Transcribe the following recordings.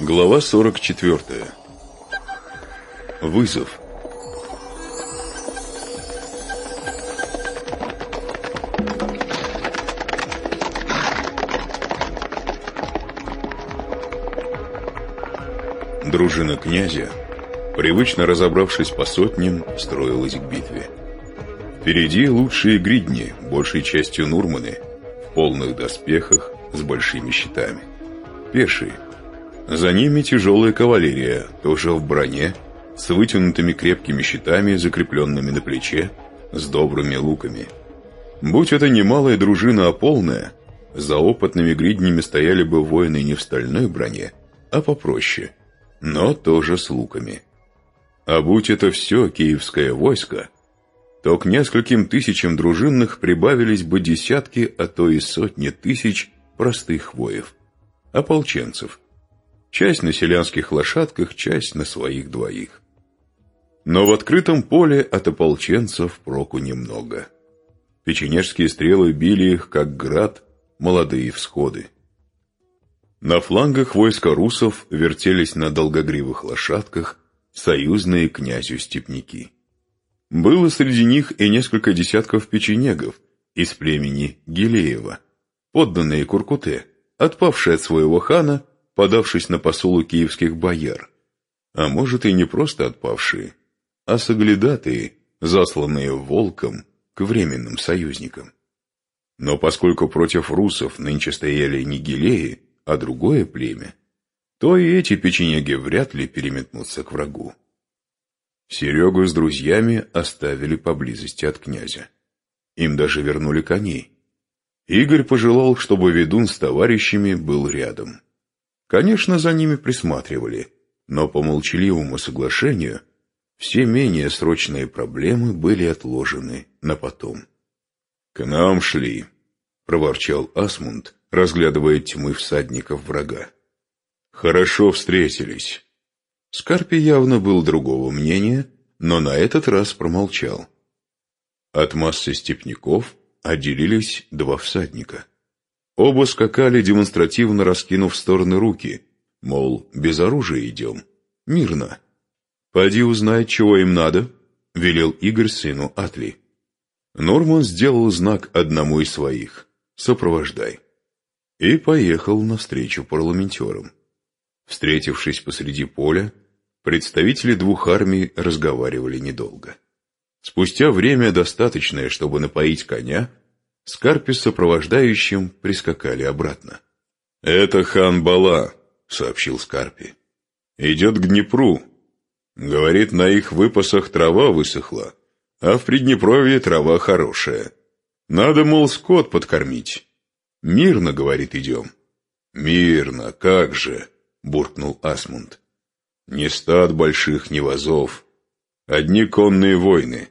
Глава 44. Вызов. Дружина князя, привычно разобравшись по сотням, строилась к битве. Впереди лучшие гридни, большей частью нурманы, в полных доспехах с большими щитами. Пешие, за ними тяжелая кавалерия, тоже в броне, с вытянутыми крепкими щитами, закрепленными на плече, с добрыми луками. Будь это не малая дружина, а полная, за опытными гриднями стояли бы воины не в стальной броне, а попроще, но тоже с луками. А будь это все киевское войско, то к нескольким тысячам дружинных прибавились бы десятки, а то и сотни тысяч простых воев, ополченцев – часть на селянских лошадках, часть на своих двоих. Но в открытом поле от ополченцев проку немного. Печенежские стрелы били их, как град, молодые всходы. На флангах войска русов вертелись на долгогривых лошадках союзные князю степняки. Было среди них и несколько десятков печенегов из племени Гилеева, подданные Куркуте, отпавшие от своего хана подавшись на посулу киевских бояр, а может и не просто отпавшие, а соглядатые, засланные волком к временным союзникам. Но поскольку против русов нынче стояли не гилеи, а другое племя, то и эти печенеги вряд ли переметнутся к врагу. Серегу с друзьями оставили поблизости от князя. Им даже вернули коней. Игорь пожелал, чтобы ведун с товарищами был рядом. Конечно, за ними присматривали, но по молчаливому соглашению все менее срочные проблемы были отложены на потом. «К нам шли», — проворчал Асмунд, разглядывая тьмы всадников врага. «Хорошо встретились». Скарпи явно был другого мнения, но на этот раз промолчал. От массы степняков отделились два всадника — Оба скакали, демонстративно раскинув в стороны руки, мол, без оружия идем, мирно. «Поди узнай, чего им надо», — велел Игорь сыну Атли. Норман сделал знак одному из своих «Сопровождай» и поехал навстречу парламентерам. Встретившись посреди поля, представители двух армий разговаривали недолго. Спустя время, достаточное, чтобы напоить коня, Скарпи с сопровождающим прискакали обратно. «Это хан Бала», — сообщил Скарпи. «Идет к Днепру. Говорит, на их выпасах трава высохла, а в Приднепровье трава хорошая. Надо, мол, скот подкормить. Мирно, говорит, идем». «Мирно, как же», — буркнул Асмунд. «Ни стад больших, ни вазов. Одни конные войны.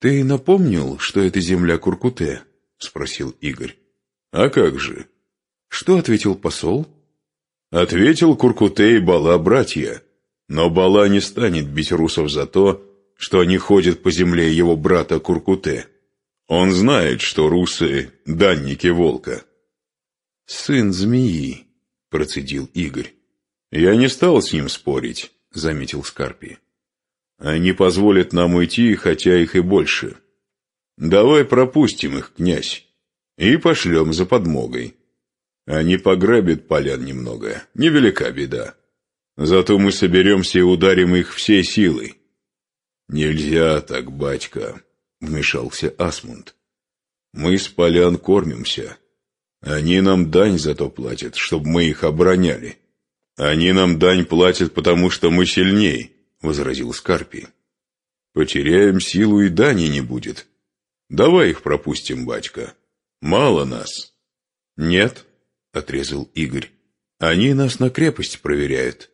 «Ты напомнил, что это земля Куркуте?» — спросил Игорь. «А как же?» «Что ответил посол?» «Ответил Куркуте и Бала братья. Но Бала не станет бить русов за то, что они ходят по земле его брата Куркуте. Он знает, что русы — данники волка». «Сын змеи», — процедил Игорь. «Я не стал с ним спорить», — заметил Скарпи. Они позволят нам уйти, хотя их и больше. Давай пропустим их, князь, и пошлем за подмогой. Они пограбят полян немного, невелика беда. Зато мы соберемся и ударим их всей силой. Нельзя так, батька, вмешался Асмунд. Мы с полян кормимся. Они нам дань за то платят, чтобы мы их обороняли. Они нам дань платят, потому что мы сильней. — возразил Скарпий. «Потеряем силу и дани не будет. Давай их пропустим, батька. Мало нас». «Нет», — отрезал Игорь, — «они нас на крепость проверяют.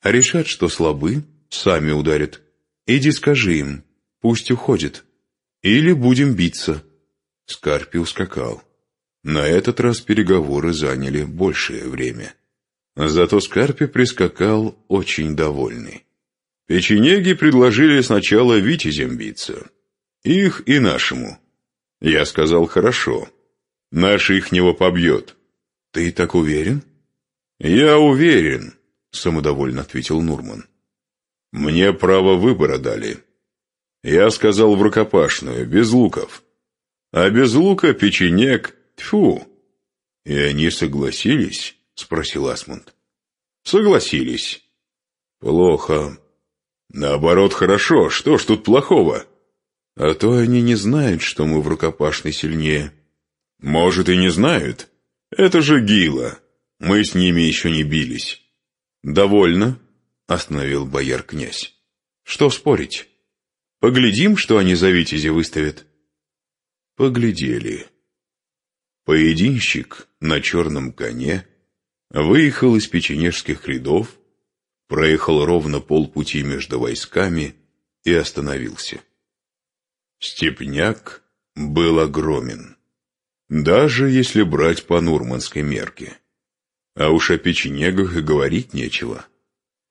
А решат, что слабы, сами ударят. Иди скажи им, пусть уходят. Или будем биться». Скарпий ускакал. На этот раз переговоры заняли большее время. Зато Скарпи прискакал очень довольный. Печенеги предложили сначала витязем биться. Их и нашему. Я сказал, хорошо. Наш ихнего побьет. Ты так уверен? Я уверен, самодовольно ответил Нурман. Мне право выбора дали. Я сказал в рукопашную, без луков. А без лука печенек, тьфу. И они согласились? Спросил Асмунд. Согласились. Плохо. Наоборот, хорошо. Что ж тут плохого? А то они не знают, что мы в рукопашной сильнее. Может, и не знают. Это же Гила. Мы с ними еще не бились. Довольно, остановил бояр князь. Что спорить? Поглядим, что они за Витязи выставят. Поглядели. Поединщик на черном коне выехал из печенежских рядов, проехал ровно полпути между войсками и остановился. Степняк был огромен, даже если брать по нурманской мерке. А уж о печенегах и говорить нечего.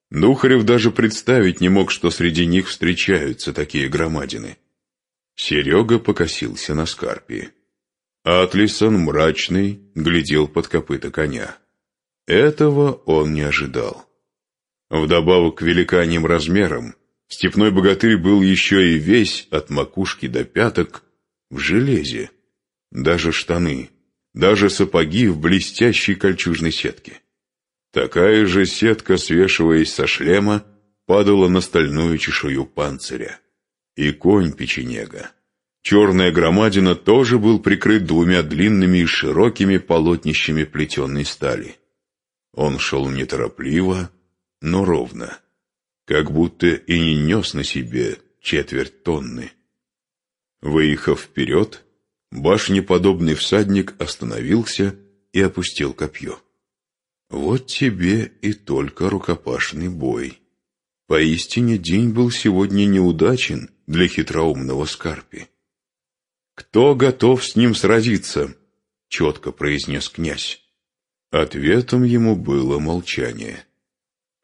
Духарев даже представить не мог, что среди них встречаются такие громадины. Серега покосился на Скарпии. Атлисон, мрачный, глядел под копыта коня. Этого он не ожидал. Вдобавок к великаньим размерам, степной богатырь был еще и весь, от макушки до пяток, в железе. Даже штаны, даже сапоги в блестящей кольчужной сетке. Такая же сетка, свешиваясь со шлема, падала на стальную чешую панциря. И конь печенега. Черная громадина тоже был прикрыт двумя длинными и широкими полотнищами плетеной стали. Он шел неторопливо, но ровно, как будто и не нес на себе четверть тонны. Выехав вперед, башнеподобный всадник остановился и опустил копье. Вот тебе и только рукопашный бой. Поистине день был сегодня неудачен для хитроумного Скарпи. «Кто готов с ним сразиться?» — четко произнес князь. Ответом ему было молчание.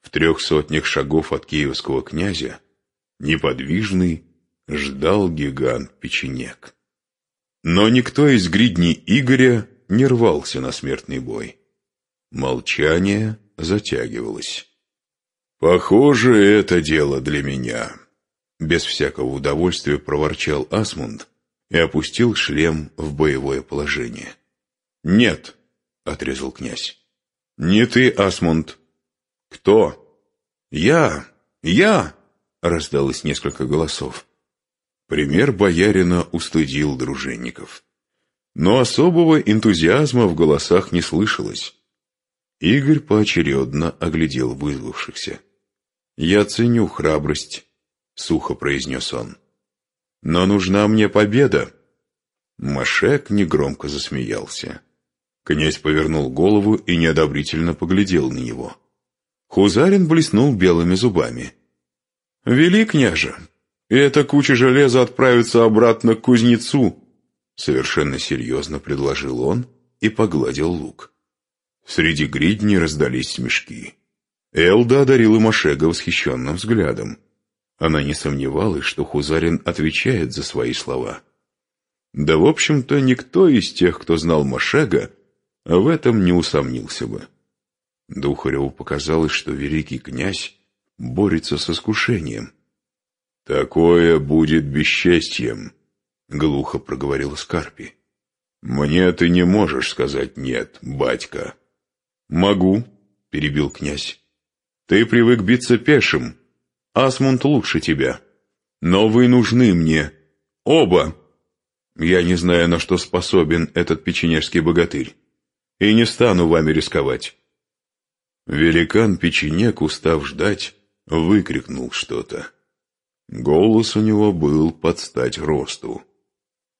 В трех сотнях шагов от киевского князя, неподвижный, ждал гигант печенек. Но никто из гридней Игоря не рвался на смертный бой. Молчание затягивалось. «Похоже, это дело для меня», — без всякого удовольствия проворчал Асмунд, и опустил шлем в боевое положение. «Нет», — отрезал князь. «Не ты, Асмунд». «Кто?» «Я! Я!» — раздалось несколько голосов. Пример боярина устыдил дружинников. Но особого энтузиазма в голосах не слышалось. Игорь поочередно оглядел вызвавшихся. «Я ценю храбрость», — сухо произнес он. Но нужна мне победа. Машек негромко засмеялся. Князь повернул голову и неодобрительно поглядел на него. Хузарин блеснул белыми зубами. «Вели, княже, и эта куча железа отправится обратно к кузнецу», совершенно серьезно предложил он и погладил лук. Среди гридней раздались смешки. Элда одарила Машега восхищенным взглядом. Она не сомневалась, что Хузарин отвечает за свои слова. Да, в общем-то, никто из тех, кто знал Машега, в этом не усомнился бы. Духареву показалось, что великий князь борется с искушением. «Такое будет бесчестьем», — глухо проговорил Скарпи. «Мне ты не можешь сказать «нет», батька». «Могу», — перебил князь. «Ты привык биться пешим, Асмунд лучше тебя. Но вы нужны мне. Оба. Я не знаю, на что способен этот печенежский богатырь. И не стану вами рисковать. Великан печенек, устав ждать, выкрикнул что-то. Голос у него был под стать росту.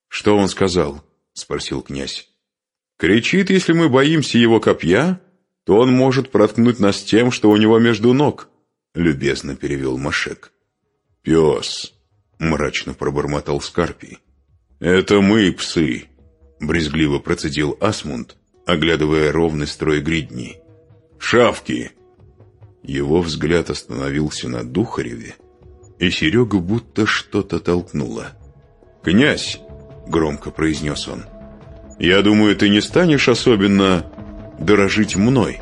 «Что он сказал?» — спросил князь. «Кричит, если мы боимся его копья, то он может проткнуть нас тем, что у него между ног». — любезно перевел Машек. «Пес!» — мрачно пробормотал Скарпий. «Это мы, псы!» — брезгливо процедил Асмунд, оглядывая ровный строй гридни. «Шавки!» Его взгляд остановился на Духареве, и Серега будто что-то толкнуло. «Князь!» — громко произнес он. «Я думаю, ты не станешь особенно дорожить мной».